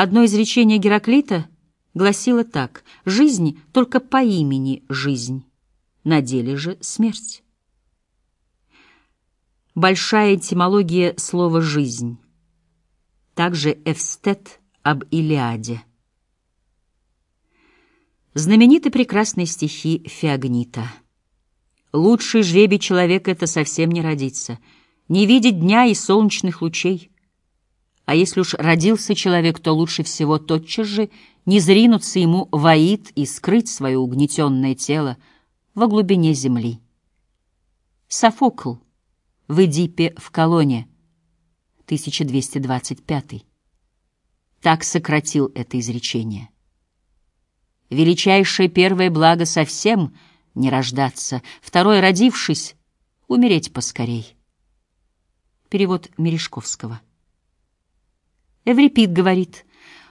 Одно изречение Гераклита гласило так «Жизнь только по имени жизнь, на деле же смерть». Большая этимология слова «жизнь». Также Эвстет об Илиаде. Знамениты прекрасные стихи Феогнита. «Лучший жребий человека — это совсем не родиться, не видеть дня и солнечных лучей. А если уж родился человек, то лучше всего тотчас же не зринуться ему воит и скрыть свое угнетенное тело во глубине земли». Софокл — в Эдипе в Колоне, 1225. Так сократил это изречение. Величайшее первое благо совсем не рождаться, второе, родившись, умереть поскорей. Перевод Мережковского. Эврипид говорит,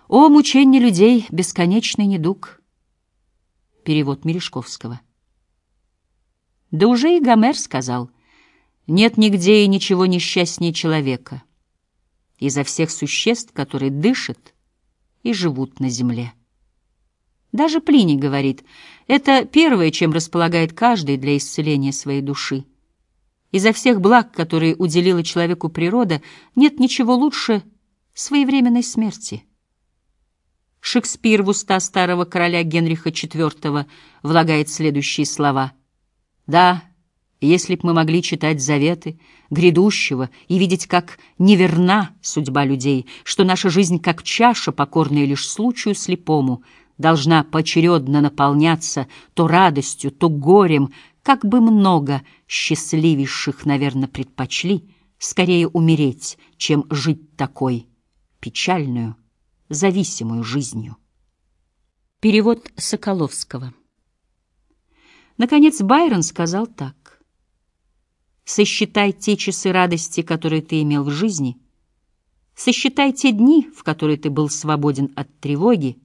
«О, мучение людей, бесконечный недуг». Перевод Мережковского. Да уже и Гомер сказал — нет нигде и ничего несчастнее человека, изо всех существ, которые дышат и живут на земле. Даже Плиний говорит, это первое, чем располагает каждый для исцеления своей души. Изо всех благ, которые уделила человеку природа, нет ничего лучше своевременной смерти. Шекспир в уста старого короля Генриха IV влагает следующие слова. «Да, если б мы могли читать заветы грядущего и видеть, как неверна судьба людей, что наша жизнь, как чаша, покорная лишь случаю слепому, должна поочередно наполняться то радостью, то горем, как бы много счастливейших, наверное, предпочли скорее умереть, чем жить такой печальную, зависимую жизнью. Перевод Соколовского Наконец Байрон сказал так. Сосчитай те часы радости, которые ты имел в жизни. Сосчитай те дни, в которые ты был свободен от тревоги,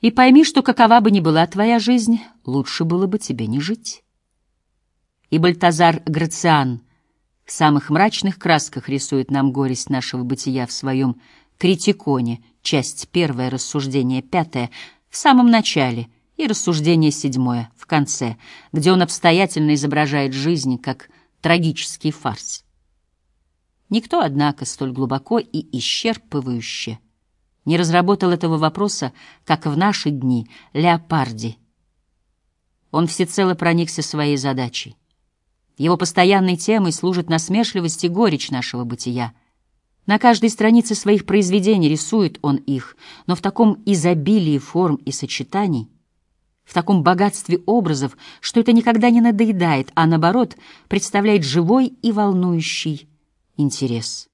и пойми, что какова бы ни была твоя жизнь, лучше было бы тебе не жить. И Бальтазар Грациан в самых мрачных красках рисует нам горесть нашего бытия в своем «Критиконе», часть первая, рассуждение пятое, в самом начале и рассуждение седьмое, в конце, где он обстоятельно изображает жизнь как трагический фарс. Никто, однако, столь глубоко и исчерпывающе не разработал этого вопроса, как в наши дни Леопарди. Он всецело проникся своей задачей. Его постоянной темой служит насмешливость и горечь нашего бытия. На каждой странице своих произведений рисует он их, но в таком изобилии форм и сочетаний — в таком богатстве образов, что это никогда не надоедает, а наоборот представляет живой и волнующий интерес.